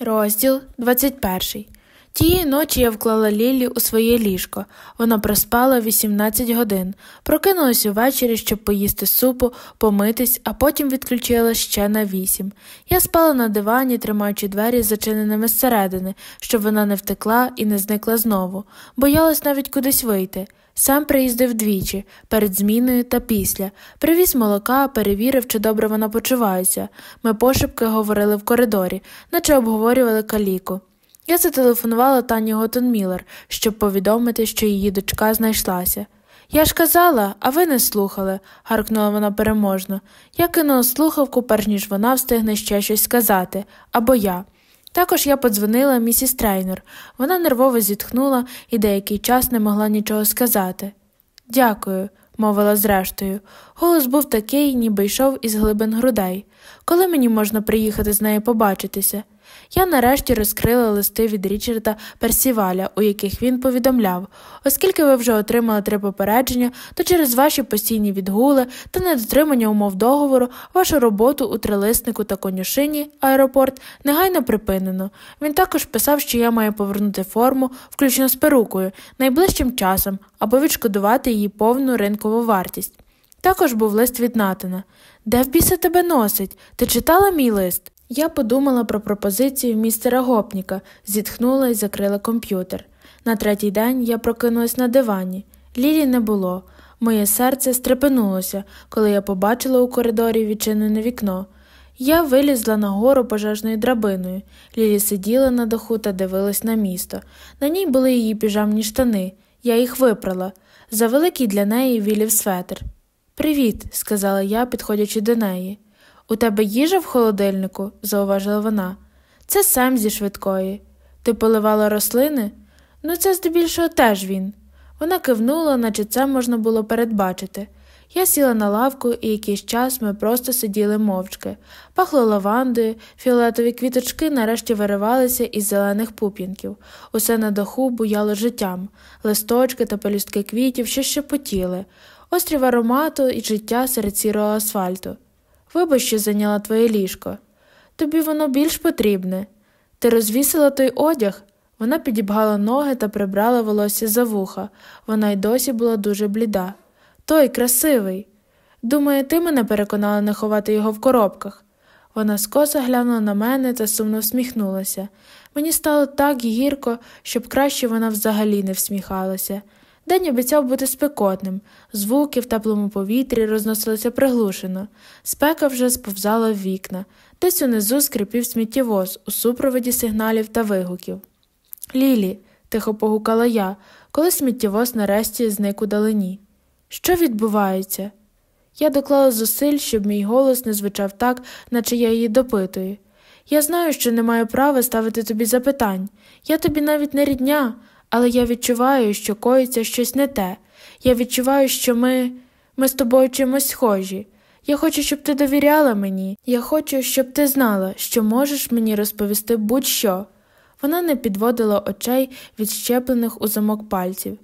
Розділ 21 Тієї ночі я вклала Лілі у своє ліжко. Вона проспала 18 годин, прокинулась увечері, щоб поїсти супу, помитись, а потім відключила ще на 8. Я спала на дивані, тримаючи двері зачиненими зсередини, щоб вона не втекла і не зникла знову. Боялась навіть кудись вийти. Сам приїздив двічі, перед зміною та після. Привіз молока, перевірив, чи добре вона почувається. Ми пошепки говорили в коридорі, наче обговорювали каліку. Я зателефонувала Тані Готонмілер, щоб повідомити, що її дочка знайшлася. Я ж казала, а ви не слухали, гаркнула вона переможно. Я кинула слухавку, перш ніж вона встигне ще щось сказати, або я. Також я подзвонила місіс Трейнер. Вона нервово зітхнула і деякий час не могла нічого сказати. Дякую, мовила зрештою. Голос був такий, ніби йшов із глибин грудей. Коли мені можна приїхати з нею побачитися? Я нарешті розкрила листи від Річарда Персіваля, у яких він повідомляв, оскільки ви вже отримали три попередження, то через ваші постійні відгули та недотримання умов договору вашу роботу у трилиснику та конюшині аеропорт негайно припинено. Він також писав, що я маю повернути форму, включно з перукою, найближчим часом або відшкодувати її повну ринкову вартість. Також був лист від Натана. Де в біса тебе носить? Ти читала мій лист? Я подумала про пропозицію містера гопніка, зітхнула і закрила комп'ютер. На третій день я прокинулась на дивані. Лілі не було. Моє серце стрепенулося, коли я побачила у коридорі відчинене вікно. Я вилізла нагору пожежною драбиною. Лілі сиділа на даху та дивилась на місто. На ній були її піжамні штани. Я їх випрала. Завеликий для неї вілів светр. Привіт, сказала я, підходячи до неї. У тебе їжа в холодильнику, зауважила вона. Це сам зі швидкої. Ти поливала рослини? Ну, це здебільшого теж він. Вона кивнула, наче це можна було передбачити. Я сіла на лавку, і якийсь час ми просто сиділи мовчки. Пахло лавандою, фіолетові квіточки нарешті виривалися із зелених пуп'янків. Усе на даху буяло життям, листочки та пелюстки квітів ще шепотіли, острів аромату і життя серед сірого асфальту. Вибач, що зайняла твоє ліжко. Тобі воно більш потрібне. Ти розвісила той одяг. Вона підібгала ноги та прибрала волосся за вуха. Вона й досі була дуже бліда. Той красивий. Думаю, ти мене переконала не ховати його в коробках. Вона скоса глянула на мене та сумно всміхнулася. Мені стало так гірко, щоб краще вона взагалі не всміхалася. День обіцяв бути спекотним, звуки в теплому повітрі розносилися приглушено, спека вже сповзала в вікна, десь унизу скрипів сміттєвоз у супроводі сигналів та вигуків. Лілі, тихо погукала я, коли сміттєвоз нарешті зник у далині. Що відбувається? Я доклала зусиль, щоб мій голос не звучав так, наче я її допитую. Я знаю, що не маю права ставити тобі запитань. Я тобі навіть не рідня, але я відчуваю, що коїться щось не те. Я відчуваю, що ми ми з тобою чимось схожі. Я хочу, щоб ти довіряла мені. Я хочу, щоб ти знала, що можеш мені розповісти будь-що. Вона не підводила очей від щеплених у замок пальців.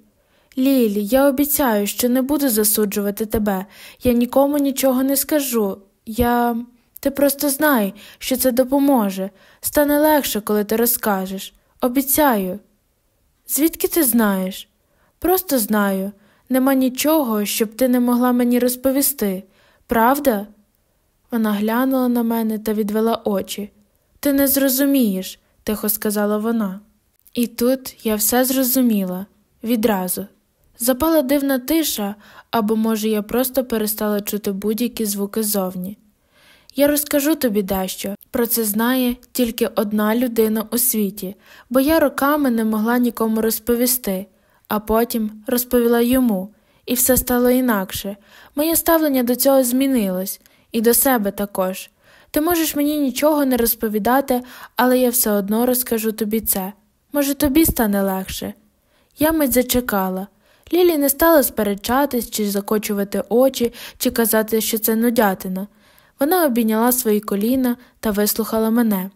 Лілі, я обіцяю, що не буду засуджувати тебе. Я нікому нічого не скажу. Я. Ти просто знай, що це допоможе. Стане легше, коли ти розкажеш. Обіцяю. Звідки ти знаєш? Просто знаю. Нема нічого, щоб ти не могла мені розповісти. Правда? Вона глянула на мене та відвела очі. Ти не зрозумієш, тихо сказала вона. І тут я все зрозуміла відразу. Запала дивна тиша, або, може, я просто перестала чути будь-які звуки зовні. Я розкажу тобі дещо. Про це знає тільки одна людина у світі, бо я роками не могла нікому розповісти, а потім розповіла йому, і все стало інакше. Моє ставлення до цього змінилось, і до себе також. Ти можеш мені нічого не розповідати, але я все одно розкажу тобі це. Може, тобі стане легше. Я мить зачекала. Лілі не стала сперечатись, чи закочувати очі, чи казати, що це нудятина. Вона обійняла свої коліна та вислухала мене.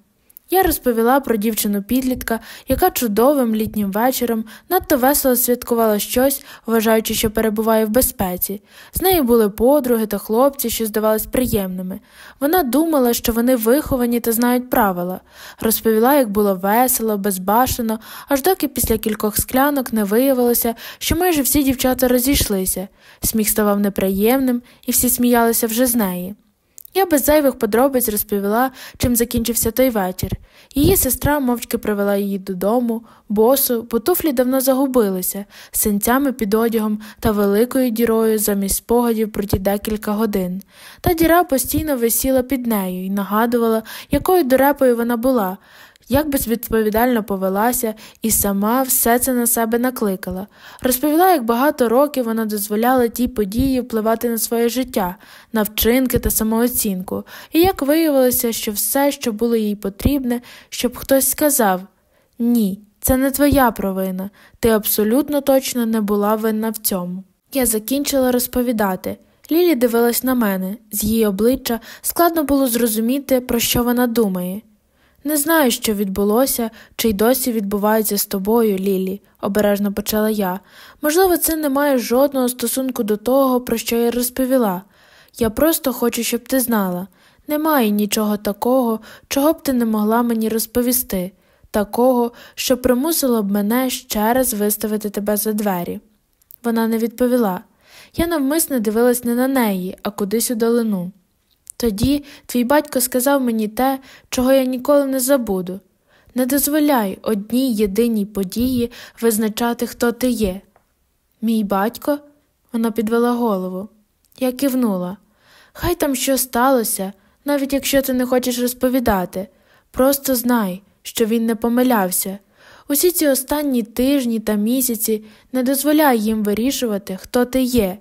Я розповіла про дівчину підлітка, яка чудовим літнім вечором надто весело святкувала щось, вважаючи, що перебуває в безпеці. З нею були подруги та хлопці, що здавались приємними. Вона думала, що вони виховані та знають правила. Розповіла, як було весело, безбашено, аж доки після кількох склянок не виявилося, що майже всі дівчата розійшлися. Сміх ставав неприємним, і всі сміялися вже з неї. Я без зайвих подробиць розповіла, чим закінчився той вечір. Її сестра мовчки привела її додому, босу, бо туфлі давно загубилися, синцями під одягом та великою дірою замість спогадів про ті декілька годин. Та діра постійно висіла під нею і нагадувала, якою дурепою вона була, як безвідповідально повелася і сама все це на себе накликала. Розповіла, як багато років вона дозволяла тій події впливати на своє життя, на вчинки та самооцінку, і як виявилося, що все, що було їй потрібне, щоб хтось сказав ні, це не твоя провина, ти абсолютно точно не була винна в цьому. Я закінчила розповідати. Лілі дивилась на мене, з її обличчя складно було зрозуміти, про що вона думає. Не знаю, що відбулося, чи й досі відбувається з тобою, Лілі, обережно почала я. Можливо, це не має жодного стосунку до того, про що я розповіла. Я просто хочу, щоб ти знала. Немає нічого такого, чого б ти не могла мені розповісти, такого, що примусило б мене ще раз виставити тебе за двері. Вона не відповіла. Я навмисне дивилась не на неї, а кудись у долину. Тоді твій батько сказав мені те, чого я ніколи не забуду не дозволяй одній єдиній події визначати, хто ти є. Мій батько? Вона підвела голову. Я кивнула. Хай там що сталося, навіть якщо ти не хочеш розповідати. Просто знай, що він не помилявся. Усі ці останні тижні та місяці не дозволяй їм вирішувати, хто ти є.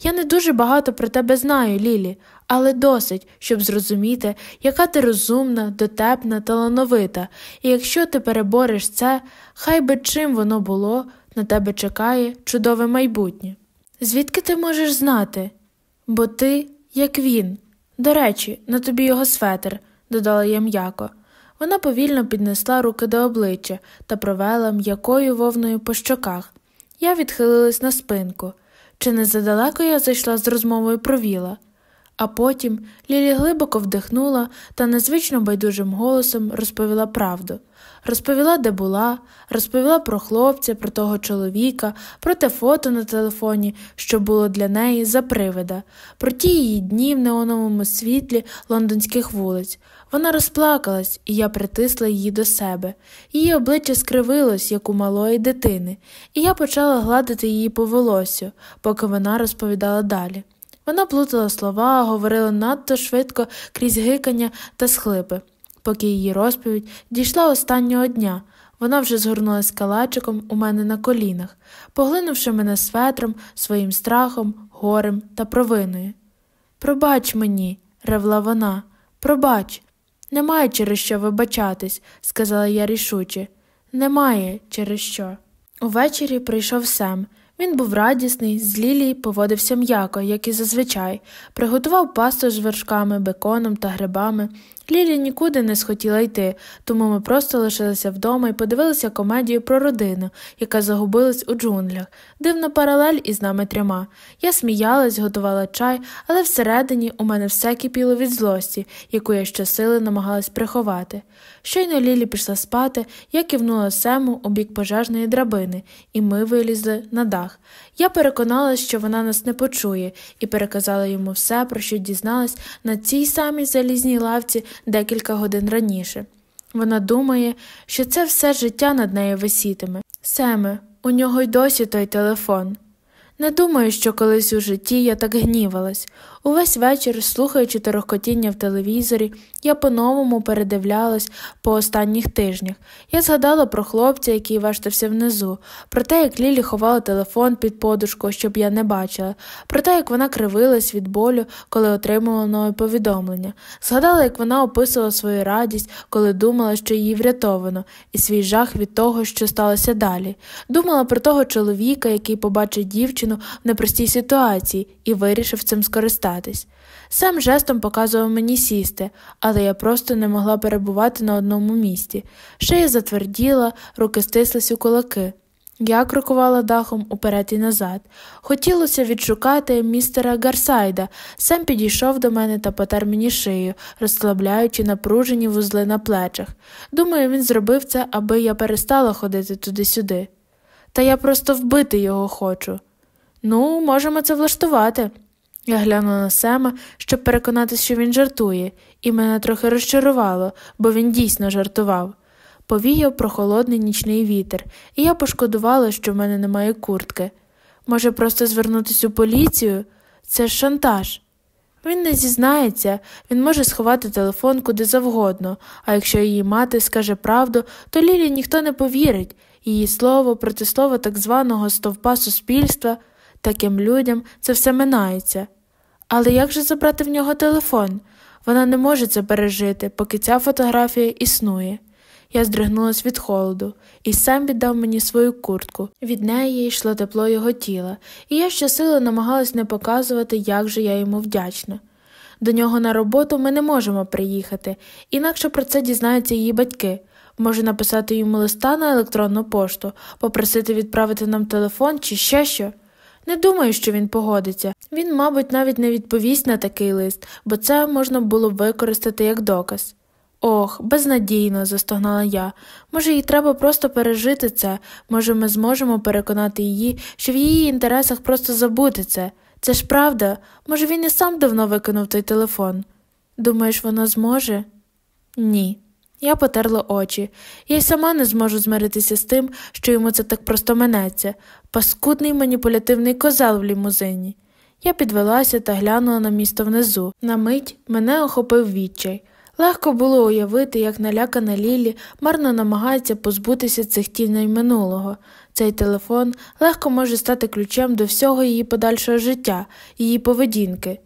Я не дуже багато про тебе знаю, Лілі, але досить, щоб зрозуміти, яка ти розумна, дотепна, талановита, і якщо ти перебореш це, хай би чим воно було, на тебе чекає чудове майбутнє. Звідки ти можеш знати? Бо ти, як він. До речі, на тобі його светр, додала я м'яко. Вона повільно піднесла руки до обличчя та провела м'якою вовною по щоках. Я відхилилась на спинку. Чи не задалеко я зайшла з розмовою про віла? А потім Лілі глибоко вдихнула та незвично байдужим голосом розповіла правду. Розповіла, де була, розповіла про хлопця, про того чоловіка, про те фото на телефоні, що було для неї за привида, про ті її дні в неоновому світлі лондонських вулиць. Вона розплакалась, і я притисла її до себе. Її обличчя скривилось, як у малої дитини, і я почала гладити її по волосю, поки вона розповідала далі. Вона плутала слова, говорила надто швидко крізь гикання та схлипи. Поки її розповідь дійшла останнього дня, вона вже згорнулась калачиком у мене на колінах, поглинувши мене светром, своїм страхом, горем та провиною. Пробач мені, ревла вона, пробач. Немає через що вибачатись, сказала я рішуче. Немає через що. Увечері прийшов Сем. Він був радісний, з Лілії поводився м'яко, як і зазвичай, приготував пасту з вершками, беконом та грибами, Лілі нікуди не схотіла йти, тому ми просто лишилися вдома і подивилися комедію про родину, яка загубилась у джунглях, дивна паралель із нами трьома. Я сміялась, готувала чай, але всередині у мене все кипіло від злості, яку я щосили намагалась приховати. Щойно Лілі пішла спати, я кивнула сему у бік пожежної драбини, і ми вилізли на дах. Я переконалась, що вона нас не почує, і переказала йому все, про що дізналась на цій самій залізній лавці декілька годин раніше. Вона думає, що це все життя над нею висітиме. Семе, у нього й досі той телефон. Не думаю, що колись у житті я так гнівалась. Увесь вечір, слухаючи торохкотіння в телевізорі, я по-новому передивлялась по останніх тижнях. Я згадала про хлопця, який вештався внизу, про те, як Лілі ховала телефон під подушку, щоб я не бачила, про те, як вона кривилась від болю, коли отримала нове повідомлення. Згадала, як вона описувала свою радість, коли думала, що її врятовано, і свій жах від того, що сталося далі. Думала про того чоловіка, який побачив дівчину в непростій ситуації і вирішив цим скористатися. Сам жестом показував мені сісти, але я просто не могла перебувати на одному місці. Шия затверділа, руки стислись у кулаки. Я крокувала дахом уперед і назад. Хотілося відшукати містера Гарсайда, сам підійшов до мене та потер мені шию, розслабляючи напружені вузли на плечах. Думаю, він зробив це, аби я перестала ходити туди-сюди. Та я просто вбити його хочу. Ну, можемо це влаштувати. Я глянула на Сема, щоб переконатися, що він жартує, і мене трохи розчарувало, бо він дійсно жартував. Повіяв прохолодний нічний вітер, і я пошкодувала, що в мене немає куртки. Може, просто звернутися у поліцію? Це ж шантаж. Він не зізнається, він може сховати телефон куди завгодно, а якщо її мати скаже правду, то Лілі ніхто не повірить, її слово проти слова так званого стовпа суспільства, таким людям це все минається. Але як же забрати в нього телефон? Вона не може це пережити, поки ця фотографія існує. Я здригнулась від холоду, і сам віддав мені свою куртку. Від неї йшло тепло його тіла, і я щосили намагалась не показувати, як же я йому вдячна. До нього на роботу ми не можемо приїхати, інакше про це дізнаються її батьки. Може написати йому листа на електронну пошту, попросити відправити нам телефон чи ще що. Не думаю, що він погодиться. Він, мабуть, навіть не відповість на такий лист, бо це можна було б використати як доказ. Ох, безнадійно, застогнала я. Може, їй треба просто пережити це, може, ми зможемо переконати її, що в її інтересах просто забути це. Це ж правда, може, він і сам давно викинув той телефон. Думаєш, вона зможе? Ні. Я потерла очі. Я й сама не зможу змиритися з тим, що йому це так просто минеться, паскудний маніпулятивний козел в лімузині. Я підвелася та глянула на місто внизу. На мить мене охопив відчай. Легко було уявити, як налякана Лілі марно намагається позбутися цих тіней минулого. Цей телефон легко може стати ключем до всього її подальшого життя, її поведінки.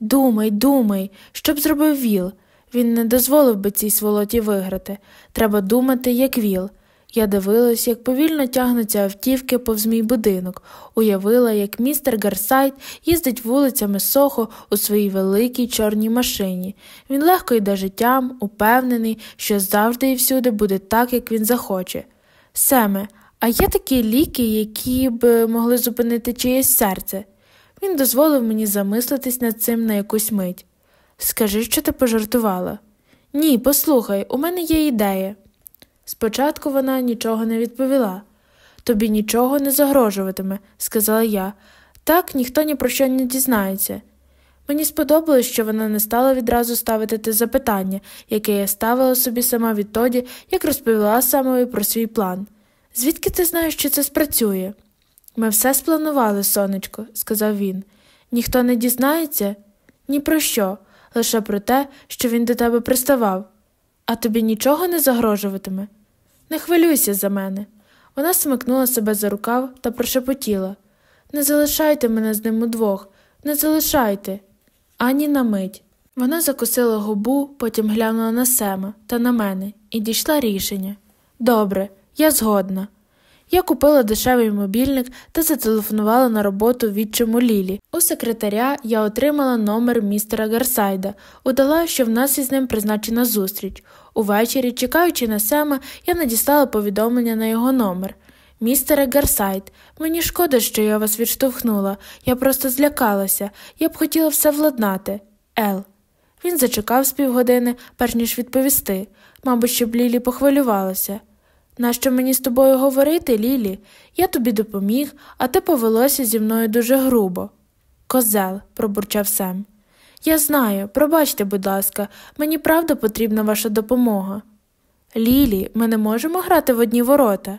Думай, думай, що б зробив Віл. Він не дозволив би цій сволоті виграти. Треба думати, як Віл. Я дивилась, як повільно тягнуться автівки повз мій будинок, уявила, як містер Гарсайт їздить вулицями Сохо у своїй великій чорній машині. Він легко йде життям, упевнений, що завжди і всюди буде так, як він захоче. Семе, а є такі ліки, які б могли зупинити чиєсь серце. Він дозволив мені замислитись над цим на якусь мить. Скажи, що ти пожартувала. Ні, послухай, у мене є ідея. Спочатку вона нічого не відповіла. Тобі нічого не загрожуватиме, сказала я. Так ніхто ні про що не дізнається. Мені сподобалось, що вона не стала відразу ставити те запитання, яке я ставила собі сама відтоді, як розповіла самою про свій план. Звідки ти знаєш, що це спрацює? Ми все спланували, сонечко, сказав він. Ніхто не дізнається? Ні про що, лише про те, що він до тебе приставав. А тобі нічого не загрожуватиме? Не хвилюйся за мене. Вона смикнула себе за рукав та прошепотіла Не залишайте мене з ним удвох, не залишайте. Ані на мить. Вона закусила губу, потім глянула на Сема та на мене і дійшла рішення. Добре, я згодна. Я купила дешевий мобільник та зателефонувала на роботу відчому Лілі. У секретаря я отримала номер містера Гарсайда, удала, що в нас із ним призначена зустріч. Увечері, чекаючи на Сема, я надіслала повідомлення на його номер. Містере Гарсайд, мені шкода, що я вас відштовхнула. Я просто злякалася. Я б хотіла все владнати. Ел. Він зачекав з півгодини, перш ніж відповісти. Мабуть, щоб Лілі похвилювалася. Нащо мені з тобою говорити, Лілі? Я тобі допоміг, а ти повелося зі мною дуже грубо. Козел, пробурчав Сем. Я знаю, пробачте, будь ласка, мені правда потрібна ваша допомога. Лілі, ми не можемо грати в одні ворота.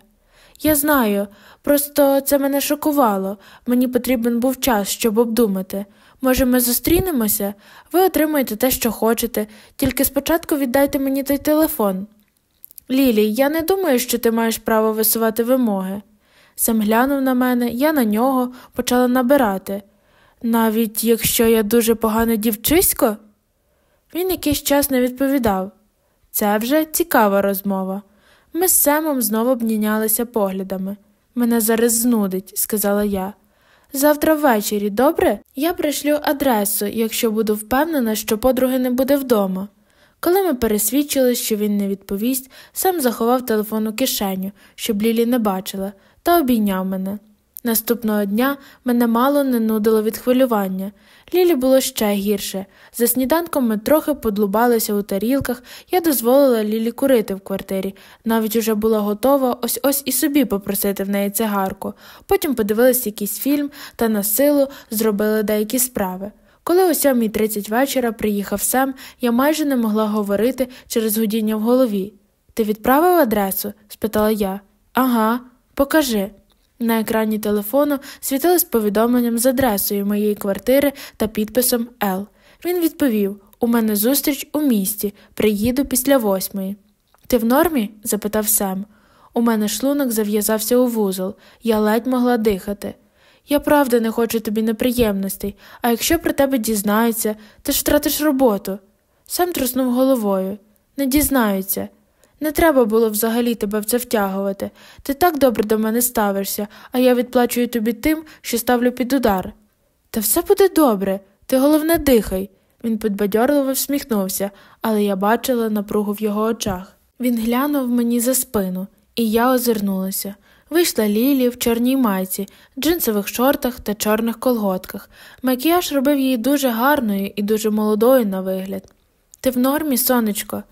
Я знаю, просто це мене шокувало. Мені потрібен був час, щоб обдумати. Може, ми зустрінемося? Ви отримаєте те, що хочете, тільки спочатку віддайте мені той телефон. Лілі, я не думаю, що ти маєш право висувати вимоги. Сем глянув на мене, я на нього почала набирати. Навіть якщо я дуже погане дівчисько? Він якийсь час не відповідав. Це вже цікава розмова. Ми з Семом знову обмінялися поглядами. Мене зараз знудить, сказала я. Завтра ввечері, добре? Я пришлю адресу, якщо буду впевнена, що подруги не буде вдома. Коли ми пересвідчили, що він не відповість, сам заховав телефон у кишеню, щоб Лілі не бачила, та обійняв мене. Наступного дня мене мало не нудило від хвилювання. Лілі було ще гірше. За сніданком ми трохи подлубалися у тарілках, я дозволила Лілі курити в квартирі, навіть уже була готова ось ось і собі попросити в неї цигарку. Потім подивилися якийсь фільм та на силу зробили деякі справи. Коли о 7.30 вечора приїхав Сем, я майже не могла говорити через гудіння в голові. Ти відправив адресу? спитала я. Ага, покажи. На екрані телефону світилось повідомленням з адресою моєї квартири та підписом Л. Він відповів У мене зустріч у місті, приїду після восьмої. Ти в нормі? запитав Сем. У мене шлунок зав'язався у вузол, я ледь могла дихати. Я правда не хочу тобі неприємностей, а якщо про тебе дізнаються, ти ж втратиш роботу. Сам труснув головою. Не дізнаються. Не треба було взагалі тебе в це втягувати. Ти так добре до мене ставишся, а я відплачую тобі тим, що ставлю під удар. Та все буде добре, ти головне дихай. Він підбадьорливо всміхнувся, але я бачила напругу в його очах. Він глянув мені за спину, і я озирнулася. Вийшла Лілі в чорній майці, джинсових шортах та чорних колготках. Макіяж робив її дуже гарною і дуже молодою на вигляд. Ти в нормі, сонечко?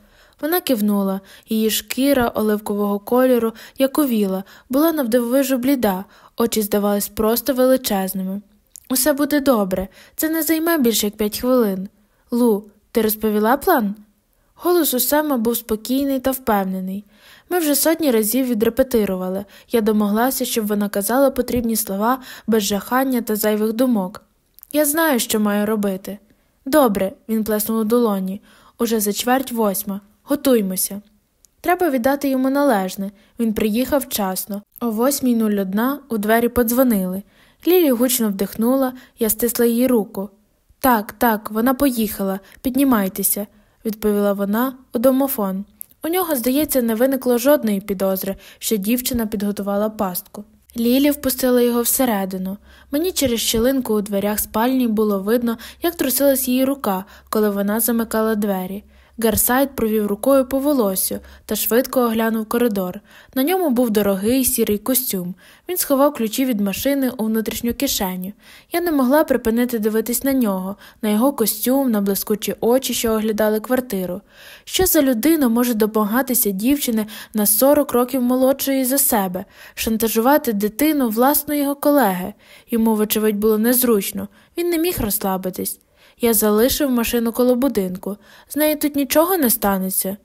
Вона кивнула, її шкіра оливкового кольору, як увіла, була навдивовижу бліда, очі здавались просто величезними. Усе буде добре, це не займе більше як п'ять хвилин. Лу, ти розповіла план? Голос у Сема був спокійний та впевнений. Ми вже сотні разів відрепетирували. Я домоглася, щоб вона казала потрібні слова без жахання та зайвих думок. Я знаю, що маю робити. Добре, він плеснув у долоні. Уже за чверть восьма. Готуймося. Треба віддати йому належне. Він приїхав вчасно. О 8.01 у двері подзвонили. Лілі гучно вдихнула, я стисла її руку. Так, так, вона поїхала. Піднімайтеся, відповіла вона у домофон. У нього, здається, не виникло жодної підозри, що дівчина підготувала пастку. Лілі впустила його всередину. Мені через щілинку у дверях спальні було видно, як трусилась її рука, коли вона замикала двері. Гарсайт провів рукою по волосю та швидко оглянув коридор. На ньому був дорогий сірий костюм. Він сховав ключі від машини у внутрішню кишеню. Я не могла припинити дивитись на нього, на його костюм, на блискучі очі, що оглядали квартиру. Що за людина може допомагатися дівчини на 40 років молодшої за себе, шантажувати дитину власної його колеги? Йому, вочевидь, було незручно, він не міг розслабитись. Я залишив машину коло будинку. З нею тут нічого не станеться.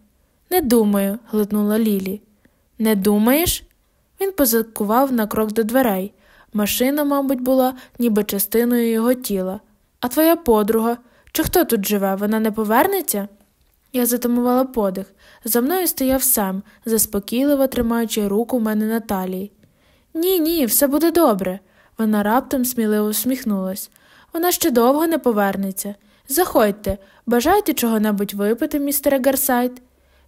Не думаю, глитнула Лілі. Не думаєш? Він позакував на крок до дверей. Машина, мабуть, була ніби частиною його тіла. А твоя подруга? Чи хто тут живе? Вона не повернеться? Я затамувала подих. За мною стояв сам, заспокійливо тримаючи руку в мене на талії. Ні, ні, все буде добре. Вона раптом сміливо усміхнулась. Вона ще довго не повернеться. Заходьте, бажаєте чого-небудь випити, містере Гарсайт?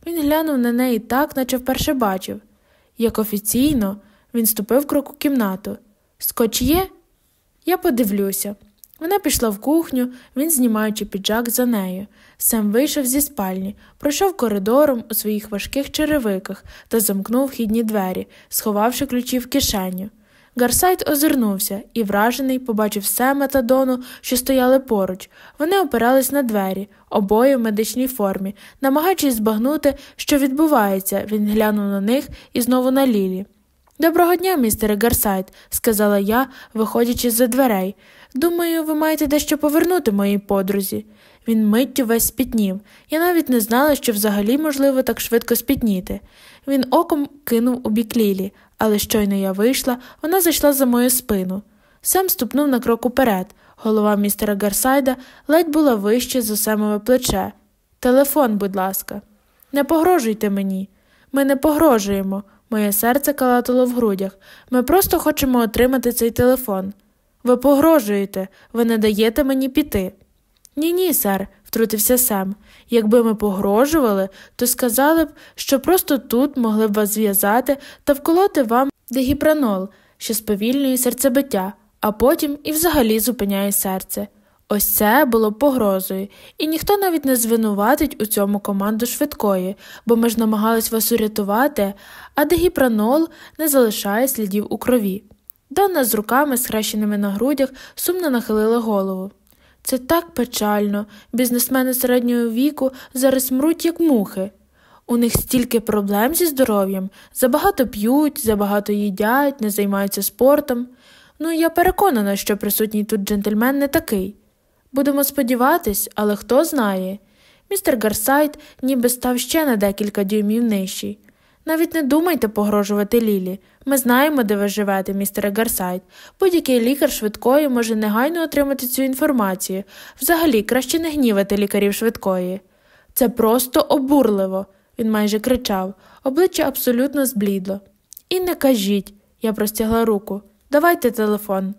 Він глянув на неї так, наче вперше бачив. Як офіційно, він ступив крок у кімнату. Скоч є? Я подивлюся. Вона пішла в кухню, він, знімаючи піджак за нею. Сам вийшов зі спальні, пройшов коридором у своїх важких черевиках та замкнув вхідні двері, сховавши ключі в кишеню. Гарсайт озирнувся і, вражений, побачив Сема та Дону, що стояли поруч. Вони опирались на двері, обоє в медичній формі, намагаючись збагнути, що відбувається, він глянув на них і знову на Лілі. Доброго дня, містере Гарсайт, сказала я, виходячи з за дверей. Думаю, ви маєте дещо повернути моїй подрузі. Він миттю весь спітнів. Я навіть не знала, що взагалі можливо так швидко спітніти. Він оком кинув у бік Лілі, але щойно я вийшла, вона зайшла за мою спину. Сем ступнув на крок уперед. Голова містера Гарсайда ледь була вище за самове плече. Телефон, будь ласка, не погрожуйте мені. Ми не погрожуємо. Моє серце калатало в грудях. Ми просто хочемо отримати цей телефон. Ви погрожуєте, ви не даєте мені піти. Ні, ні, сер, втрутився Сем. Якби ми погрожували, то сказали б, що просто тут могли б вас зв'язати та вколоти вам дегіпранол, що сповільнює серцебиття, а потім і взагалі зупиняє серце. Ось це було погрозою, і ніхто навіть не звинуватить у цьому команду швидкої, бо ми ж намагались вас урятувати, а дегіпранол не залишає слідів у крові. Донна з руками, схрещеними на грудях, сумно нахилила голову. Це так печально. Бізнесмени середнього віку зараз мруть, як мухи. У них стільки проблем зі здоров'ям, забагато п'ють, забагато їдять, не займаються спортом. Ну, я переконана, що присутній тут джентльмен не такий. Будемо сподіватись, але хто знає. Містер Гарсайт ніби став ще на декілька дюймів нижчий. Навіть не думайте погрожувати Лілі. Ми знаємо, де ви живете, містере Гарсайт. Будь-який лікар швидкої може негайно отримати цю інформацію. Взагалі, краще не гнівати лікарів швидкої. Це просто обурливо, він майже кричав, обличчя абсолютно зблідло. І не кажіть, я простягла руку. Давайте телефон.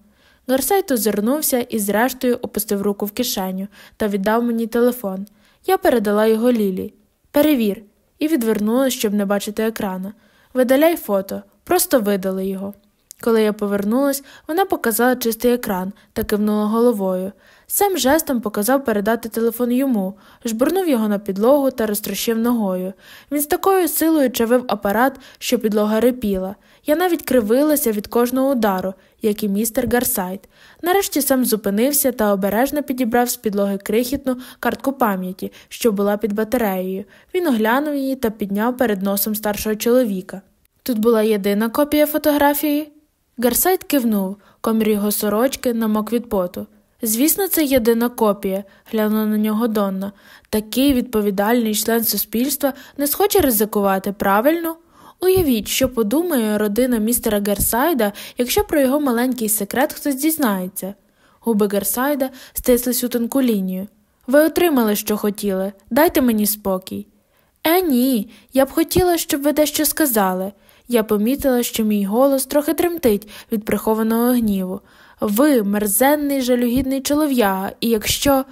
Гарсайт озирнувся і, зрештою, опустив руку в кишеню та віддав мені телефон. Я передала його Лілі. Перевір, і відвернулася, щоб не бачити екрана. Видаляй фото, просто видали його. Коли я повернулась, вона показала чистий екран та кивнула головою. Сам жестом показав передати телефон йому, жбурнув його на підлогу та розтрощив ногою. Він з такою силою чавив апарат, що підлога рипіла. Я навіть кривилася від кожного удару, як і містер Гарсайт. Нарешті сам зупинився та обережно підібрав з підлоги крихітну картку пам'яті, що була під батареєю. Він оглянув її та підняв перед носом старшого чоловіка. Тут була єдина копія фотографії. Гарсайт кивнув, комір його сорочки намок від поту. Звісно, це єдина копія, глянула на нього Донна. Такий відповідальний член суспільства не схоче ризикувати, правильно? Уявіть, що подумає родина містера Герсайда, якщо про його маленький секрет хтось дізнається. Губи Герсайда стислись у тонку лінію. Ви отримали, що хотіли, дайте мені спокій. Е, ні, я б хотіла, щоб ви дещо сказали. Я помітила, що мій голос трохи тремтить від прихованого гніву. Ви мерзенний жалюгідний чолов'яга, і якщо.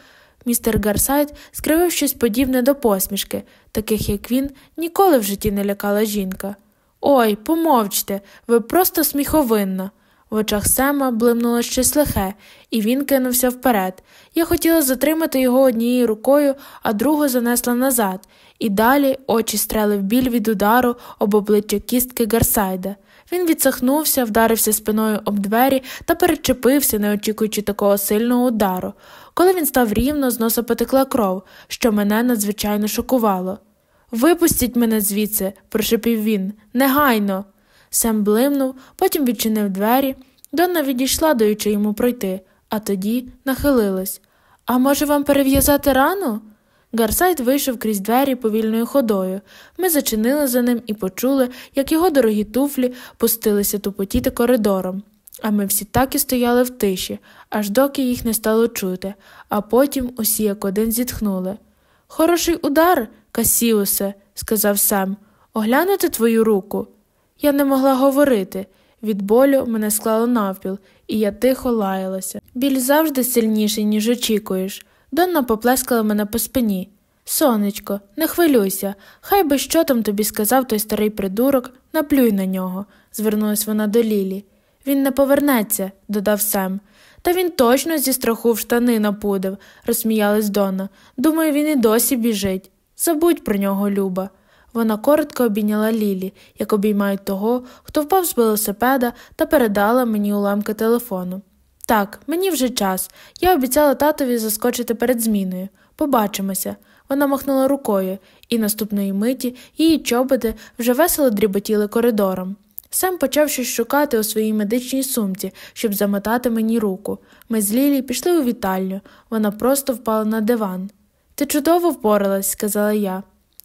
Містер Гарсайт скривив щось подібне до посмішки, таких як він, ніколи в житті не лякала жінка. Ой, помовчте, ви просто сміховинна. В очах Сема блимнуло щось лихе, і він кинувся вперед. Я хотіла затримати його однією рукою, а другу занесла назад, і далі очі стрели в біль від удару об обличчя кістки Гарсайда. Він відсахнувся, вдарився спиною об двері та перечепився, не очікуючи такого сильного удару. Коли він став рівно, з носа потекла кров, що мене надзвичайно шокувало. Випустіть мене звідси, прошепів він, негайно. Сем блимнув, потім відчинив двері. Донна відійшла, даючи йому пройти, а тоді нахилилась. А може, вам перев'язати рану? Гарсайт вийшов крізь двері повільною ходою. Ми зачинили за ним і почули, як його дорогі туфлі пустилися тупотіти коридором. А ми всі так і стояли в тиші, аж доки їх не стало чути, а потім усі як один зітхнули. Хороший удар, Касіусе, сказав Сем, оглянути твою руку. Я не могла говорити. Від болю мене склало навпіл, і я тихо лаялася. Біль завжди сильніший, ніж очікуєш. Донна поплескала мене по спині. Сонечко, не хвилюйся, хай би що там тобі сказав той старий придурок, наплюй на нього, звернулась вона до Лілі. Він не повернеться, додав Сем. Та він точно зі страху в штани напудив, розсміялась Донна. Думаю, він і досі біжить. Забудь про нього, Люба. Вона коротко обійняла Лілі, як обіймають того, хто впав з велосипеда та передала мені уламки телефону. Так, мені вже час. Я обіцяла татові заскочити перед зміною. Побачимося. Вона махнула рукою, і наступної миті її чоботи вже весело дріботіли коридором. Сам почав щось шукати у своїй медичній сумці, щоб замотати мені руку. Ми з Лілі пішли у вітальню, вона просто впала на диван. Ти чудово впоралась, сказала я.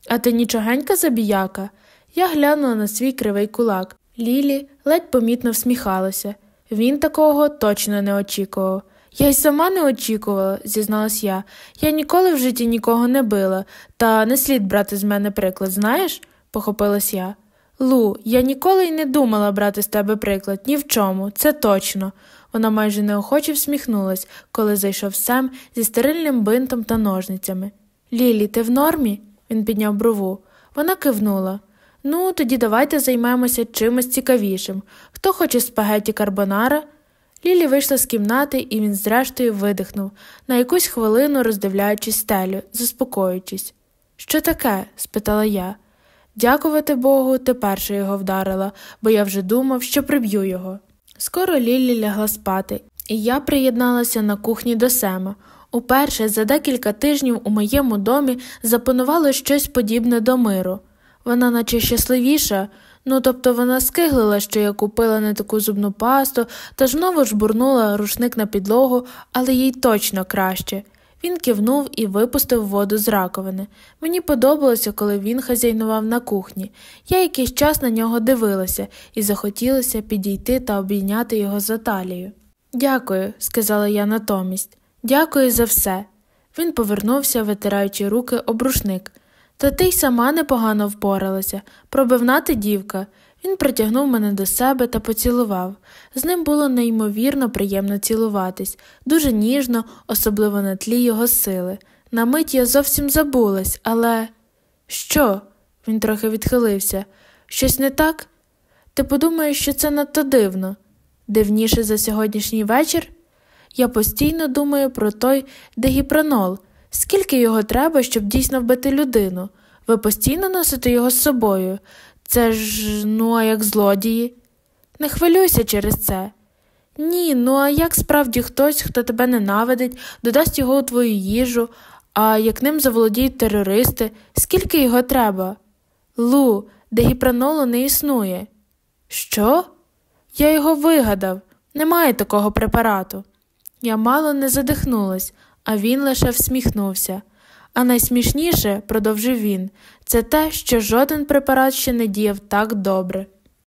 А ти нічогенька забіяка? Я глянула на свій кривий кулак. Лілі ледь помітно всміхалася. Він такого точно не очікував. Я й сама не очікувала, зізналась я. Я ніколи в житті нікого не била, та не слід брати з мене приклад, знаєш? похопилась я. Лу, я ніколи й не думала брати з тебе приклад ні в чому, це точно. Вона майже неохоче всміхнулась, коли зайшов Сем зі стерильним бинтом та ножницями. Лілі, ти в нормі? Він підняв брову. Вона кивнула. Ну, тоді давайте займемося чимось цікавішим. Хто хоче спагеті карбонара? Лілі вийшла з кімнати, і він, зрештою, видихнув, на якусь хвилину роздивляючись стелю, заспокоюючись. Що таке? спитала я. Дякувати Богу, ти перша його вдарила, бо я вже думав, що приб'ю його. Скоро Лілі лягла спати, і я приєдналася на кухні до Сема. Уперше за декілька тижнів у моєму домі запанувало щось подібне до миру. Вона, наче щасливіша, ну тобто вона скиглила, що я купила не таку зубну пасту, та знову жбурнула рушник на підлогу, але їй точно краще. Він кивнув і випустив воду з раковини. Мені подобалося, коли він хазяйнував на кухні. Я якийсь час на нього дивилася і захотілося підійти та обійняти його за талію. Дякую, сказала я натомість. Дякую за все. Він повернувся, витираючи руки об рушник. Та ти й сама непогано впоралася, пробивна ти дівка. Він притягнув мене до себе та поцілував. З ним було неймовірно приємно цілуватись, дуже ніжно, особливо на тлі його сили. На мить я зовсім забулась, але. Що? Він трохи відхилився. Щось не так? Ти подумаєш, що це надто дивно. Дивніше за сьогоднішній вечір? Я постійно думаю про той дегіпронол. Скільки його треба, щоб дійсно вбити людину? Ви постійно носите його з собою. Це ж, ну, а як злодії. Не хвилюйся через це. Ні, ну а як справді хтось, хто тебе ненавидить, додасть його у твою їжу, а як ним заволодіють терористи, скільки його треба? Лу, дегіпронолу не існує. Що? Я його вигадав. Немає такого препарату. Я мало не задихнулась, а він лише всміхнувся. А найсмішніше, продовжив він, це те, що жоден препарат ще не діяв так добре.